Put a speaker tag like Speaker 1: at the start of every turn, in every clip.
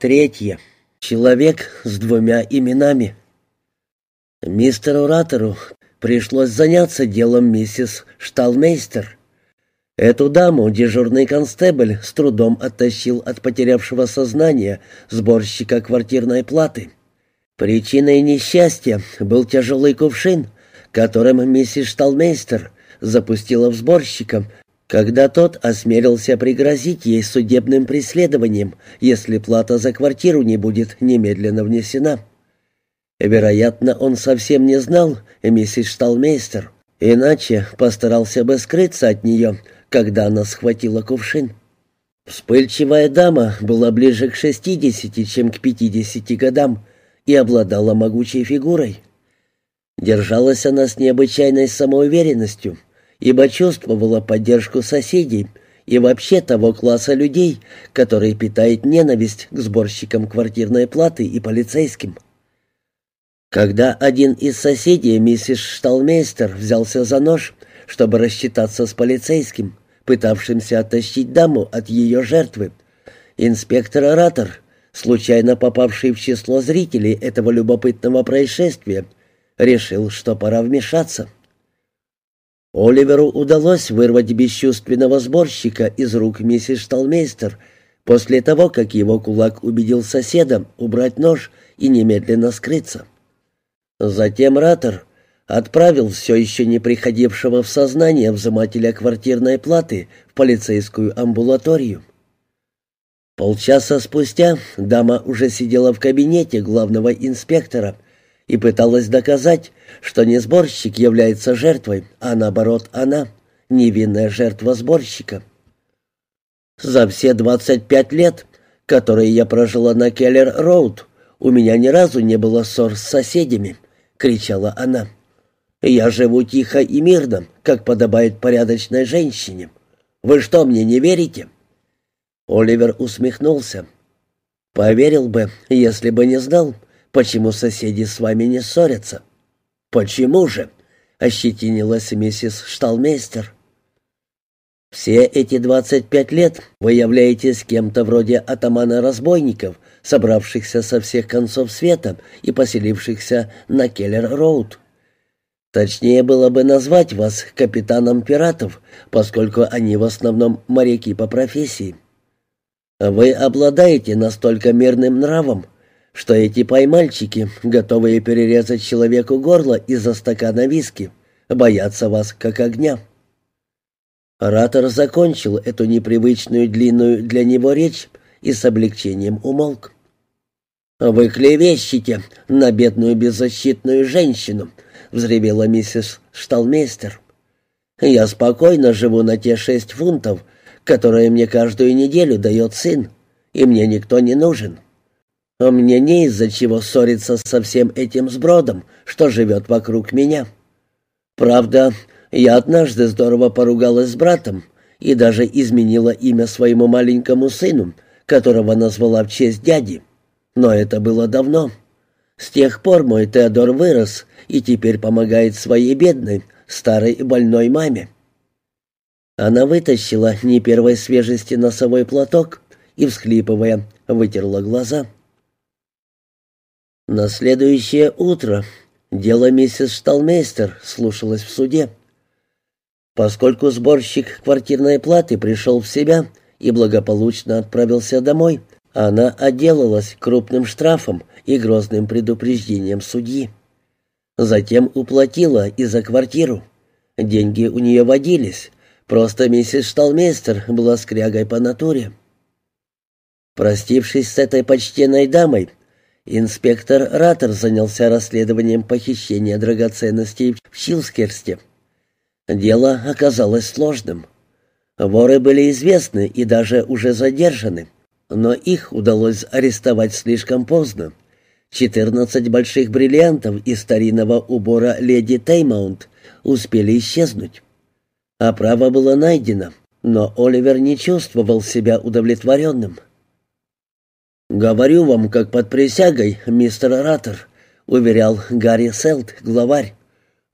Speaker 1: Третье. Человек с двумя именами. Мистеру Раттеру пришлось заняться делом миссис Шталмейстер. Эту даму дежурный констебль с трудом оттащил от потерявшего сознания сборщика квартирной платы. Причиной несчастья был тяжелый кувшин, которым миссис Шталмейстер запустила в сборщика когда тот осмелился пригрозить ей судебным преследованием, если плата за квартиру не будет немедленно внесена. Вероятно, он совсем не знал миссис Шталмейстер, иначе постарался бы скрыться от нее, когда она схватила кувшин. Вспыльчивая дама была ближе к шестидесяти, чем к пятидесяти годам, и обладала могучей фигурой. Держалась она с необычайной самоуверенностью — ибо чувствовала поддержку соседей и вообще того класса людей, который питает ненависть к сборщикам квартирной платы и полицейским. Когда один из соседей, миссис Шталмейстер, взялся за нож, чтобы рассчитаться с полицейским, пытавшимся оттащить даму от ее жертвы, инспектор-оратор, случайно попавший в число зрителей этого любопытного происшествия, решил, что пора вмешаться. Оливеру удалось вырвать бесчувственного сборщика из рук миссис Шталмейстер после того, как его кулак убедил соседа убрать нож и немедленно скрыться. Затем Ратор отправил все еще не приходившего в сознание взымателя квартирной платы в полицейскую амбулаторию. Полчаса спустя дама уже сидела в кабинете главного инспектора — и пыталась доказать, что не сборщик является жертвой, а наоборот она, невинная жертва сборщика. За все 25 лет, которые я прожила на Келлер-Роуд, у меня ни разу не было ссор с соседями, кричала она. Я живу тихо и мирно, как подобает порядочной женщине. Вы что, мне не верите? Оливер усмехнулся. Поверил бы, если бы не знал, почему соседи с вами не ссорятся?» «Почему же?» — ощетинилась миссис Шталмейстер. «Все эти двадцать пять лет вы являетесь кем-то вроде атамана разбойников, собравшихся со всех концов света и поселившихся на Келлер-Роуд. Точнее было бы назвать вас капитаном пиратов, поскольку они в основном моряки по профессии. Вы обладаете настолько мирным нравом, что эти поймальчики, готовые перерезать человеку горло из-за стакана виски, боятся вас как огня. Оратор закончил эту непривычную длинную для него речь и с облегчением умолк. «Вы клевещете на бедную беззащитную женщину», — взревела миссис Шталмейстер. «Я спокойно живу на те шесть фунтов, которые мне каждую неделю дает сын, и мне никто не нужен. А мне не из-за чего ссориться со всем этим сбродом, что живет вокруг меня. Правда, я однажды здорово поругалась с братом и даже изменила имя своему маленькому сыну, которого назвала в честь дяди. Но это было давно. С тех пор мой Теодор вырос и теперь помогает своей бедной, старой больной маме. Она вытащила не первой свежести носовой платок и, всхлипывая, вытерла глаза. — на следующее утро дело миссис Шталмейстер слушалось в суде. Поскольку сборщик квартирной платы пришел в себя и благополучно отправился домой, она отделалась крупным штрафом и грозным предупреждением судьи. Затем уплатила и за квартиру. Деньги у нее водились, просто миссис Шталмейстер была скрягой по натуре. Простившись с этой почтенной дамой, Инспектор Раттер занялся расследованием похищения драгоценностей в Чилскерсте. Дело оказалось сложным. Воры были известны и даже уже задержаны, но их удалось арестовать слишком поздно. Четырнадцать больших бриллиантов из старинного убора леди Теймаунт успели исчезнуть. Оправа было найдено, но Оливер не чувствовал себя удовлетворенным. «Говорю вам, как под присягой, мистер Раттер», — уверял Гарри Селт, главарь.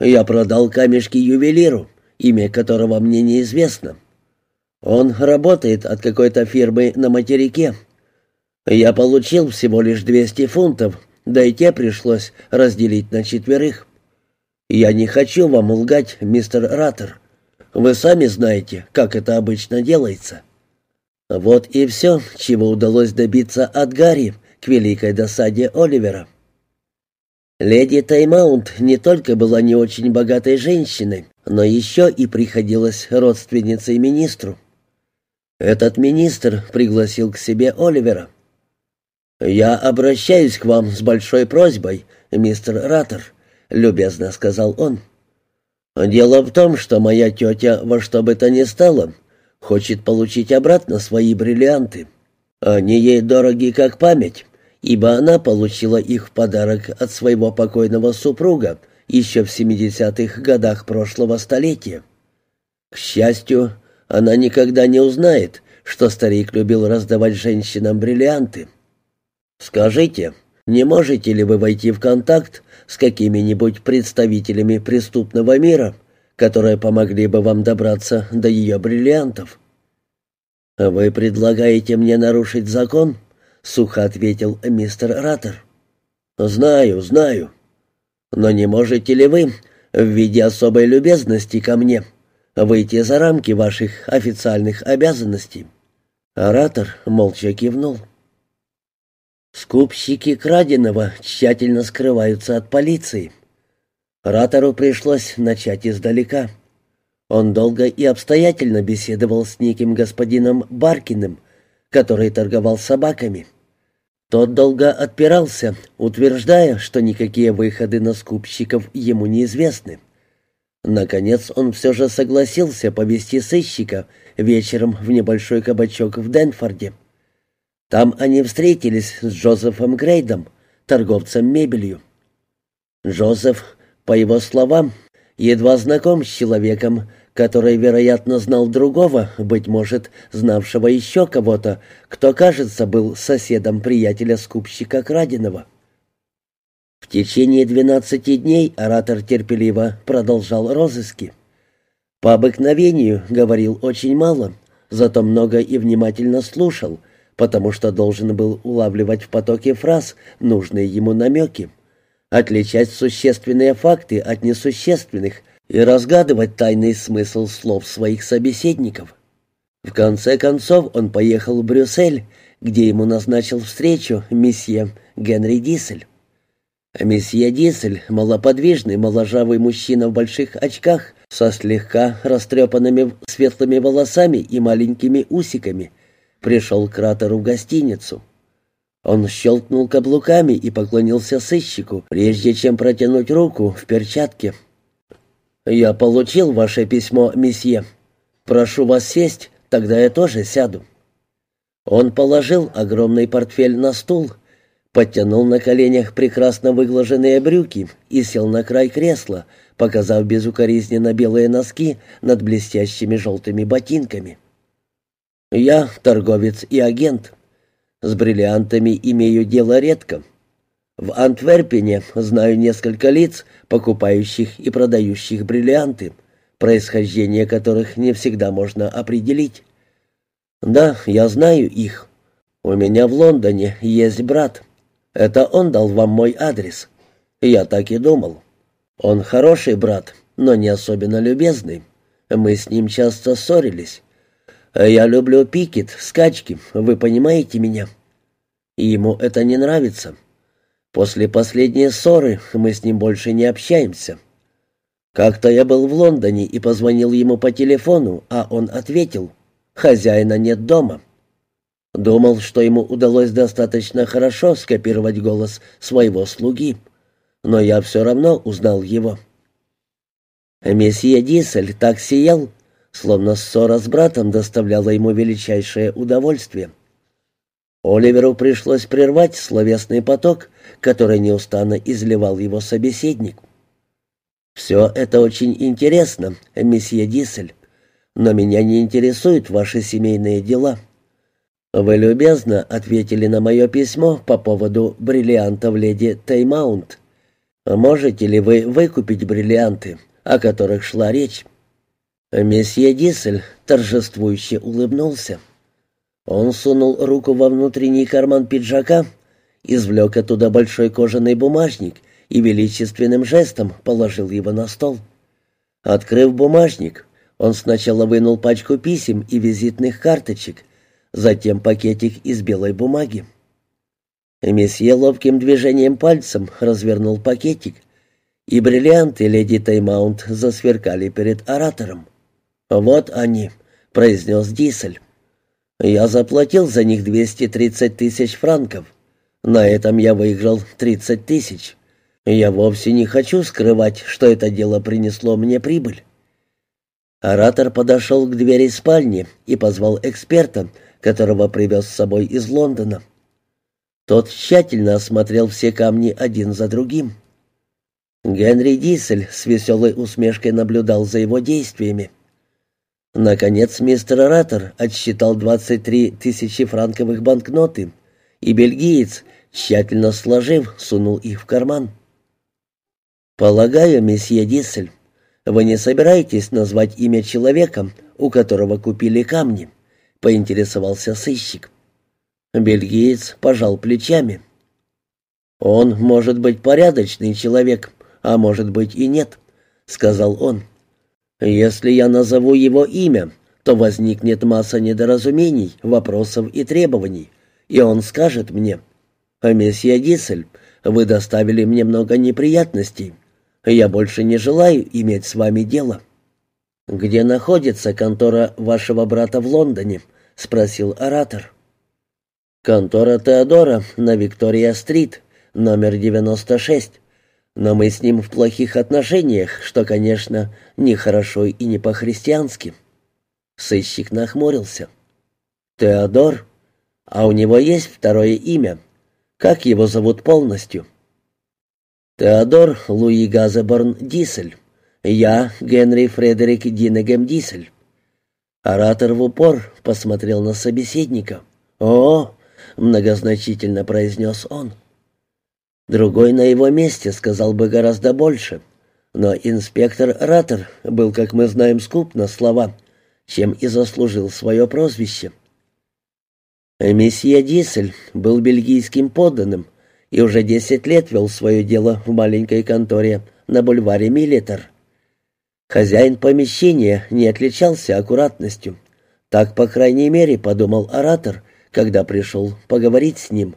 Speaker 1: «Я продал камешки ювелиру, имя которого мне неизвестно. Он работает от какой-то фирмы на материке. Я получил всего лишь 200 фунтов, да и те пришлось разделить на четверых. Я не хочу вам лгать, мистер Раттер. Вы сами знаете, как это обычно делается. Вот и все, чего удалось добиться от Гарри к великой досаде Оливера. Леди Таймаунт не только была не очень богатой женщиной, но еще и приходилась родственницей министру. Этот министр пригласил к себе Оливера. «Я обращаюсь к вам с большой просьбой, мистер Раттер», — любезно сказал он. «Дело в том, что моя тетя во что бы то ни стало хочет получить обратно свои бриллианты. Они ей дороги как память, ибо она получила их в подарок от своего покойного супруга еще в 70-х годах прошлого столетия. К счастью, она никогда не узнает, что старик любил раздавать женщинам бриллианты. Скажите, не можете ли вы войти в контакт с какими-нибудь представителями преступного мира, которые помогли бы вам добраться до ее бриллиантов? Вы предлагаете мне нарушить закон? — сухо ответил мистер Раттер. «Знаю, знаю. Но не можете ли вы, в виде особой любезности ко мне, выйти за рамки ваших официальных обязанностей?» Оратор молча кивнул. Скупщики краденого тщательно скрываются от полиции. Ратору пришлось начать издалека. Он долго и обстоятельно беседовал с неким господином Баркиным, который торговал собаками. Тот долго отпирался, утверждая, что никакие выходы на скупщиков ему неизвестны. Наконец он все же согласился повести сыщика вечером в небольшой кабачок в Денфорде. Там они встретились с Джозефом Грейдом, торговцем мебелью. Джозеф, по его словам, едва знаком с человеком, который, вероятно, знал другого, быть может, знавшего еще кого-то, кто, кажется, был соседом приятеля-скупщика краденого. В течение двенадцати дней оратор терпеливо продолжал розыски. По обыкновению говорил очень мало, зато много и внимательно слушал, потому что должен был улавливать в потоке фраз нужные ему намеки, отличать существенные факты от несущественных – и разгадывать тайный смысл слов своих собеседников. В конце концов он поехал в Брюссель, где ему назначил встречу месье Генри Дисель. Месье Дисель, малоподвижный, моложавый мужчина в больших очках, со слегка растрепанными светлыми волосами и маленькими усиками, пришел к кратеру в гостиницу. Он щелкнул каблуками и поклонился сыщику, прежде чем протянуть руку в перчатке. «Я получил ваше письмо, месье. Прошу вас сесть, тогда я тоже сяду». Он положил огромный портфель на стул, подтянул на коленях прекрасно выглаженные брюки и сел на край кресла, показав безукоризненно белые носки над блестящими желтыми ботинками. «Я торговец и агент. С бриллиантами имею дело редко. В Антверпене знаю несколько лиц, покупающих и продающих бриллианты, происхождение которых не всегда можно определить. Да, я знаю их. У меня в Лондоне есть брат. Это он дал вам мой адрес. Я так и думал. Он хороший брат, но не особенно любезный. Мы с ним часто ссорились. Я люблю пикет, скачки, вы понимаете меня? ему это не нравится. После последней ссоры мы с ним больше не общаемся. Как-то я был в Лондоне и позвонил ему по телефону, а он ответил, «Хозяина нет дома». Думал, что ему удалось достаточно хорошо скопировать голос своего слуги, но я все равно узнал его. Месье Дисель так сиял, словно ссора с братом доставляла ему величайшее удовольствие. Оливеру пришлось прервать словесный поток, который неустанно изливал его собеседник. «Все это очень интересно, месье Дисель, но меня не интересуют ваши семейные дела. Вы любезно ответили на мое письмо по поводу бриллиантов леди Теймаунт. Можете ли вы выкупить бриллианты, о которых шла речь?» Месье Дисель торжествующе улыбнулся. Он сунул руку во внутренний карман пиджака, извлек оттуда большой кожаный бумажник и величественным жестом положил его на стол. Открыв бумажник, он сначала вынул пачку писем и визитных карточек, затем пакетик из белой бумаги. Месье ловким движением пальцем развернул пакетик, и бриллианты леди Таймаунт засверкали перед оратором. «Вот они», — произнес Дисель. «Я заплатил за них 230 тысяч франков. На этом я выиграл 30 тысяч. Я вовсе не хочу скрывать, что это дело принесло мне прибыль». Оратор подошел к двери спальни и позвал эксперта, которого привез с собой из Лондона. Тот тщательно осмотрел все камни один за другим. Генри Дисель с веселой усмешкой наблюдал за его действиями. Наконец мистер Оратор отсчитал 23 тысячи франковых банкноты, и бельгиец, тщательно сложив, сунул их в карман. «Полагаю, месье Дисель, вы не собираетесь назвать имя человека, у которого купили камни?» — поинтересовался сыщик. Бельгиец пожал плечами. «Он может быть порядочный человек, а может быть и нет», — сказал он. «Если я назову его имя, то возникнет масса недоразумений, вопросов и требований, и он скажет мне, «Месье Дисель, вы доставили мне много неприятностей. Я больше не желаю иметь с вами дело». «Где находится контора вашего брата в Лондоне?» — спросил оратор. «Контора Теодора на Виктория-стрит, номер 96. Но мы с ним в плохих отношениях, что, конечно, нехорошо и не по-христиански». Сыщик нахмурился. «Теодор? А у него есть второе имя? Как его зовут полностью?» «Теодор Луи Газеборн Дисель. Я Генри Фредерик Динегем Дисель». Оратор в упор посмотрел на собеседника. «О, — многозначительно произнес он. Другой на его месте сказал бы гораздо больше, но инспектор Раттер был, как мы знаем, скуп на слова, чем и заслужил свое прозвище. Месье Дисель был бельгийским подданным и уже десять лет вел свое дело в маленькой конторе на бульваре Миллитер. Хозяин помещения не отличался аккуратностью. Так, по крайней мере, подумал оратор, когда пришел поговорить с ним.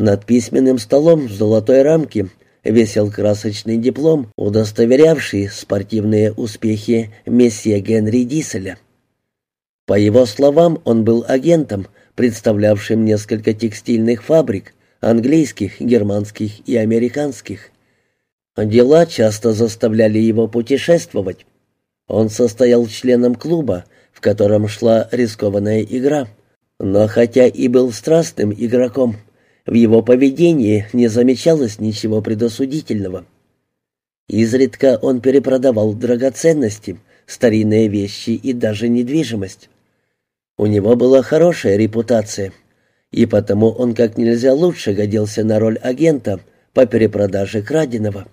Speaker 1: Над письменным столом в золотой рамке висел красочный диплом, удостоверявший спортивные успехи месье Генри Диселя. По его словам, он был агентом, представлявшим несколько текстильных фабрик, английских, германских и американских. Дела часто заставляли его путешествовать. Он состоял членом клуба, в котором шла рискованная игра. Но хотя и был страстным игроком, в его поведении не замечалось ничего предосудительного. Изредка он перепродавал драгоценности, старинные вещи и даже недвижимость. У него была хорошая репутация, и потому он как нельзя лучше годился на роль агента по перепродаже краденого.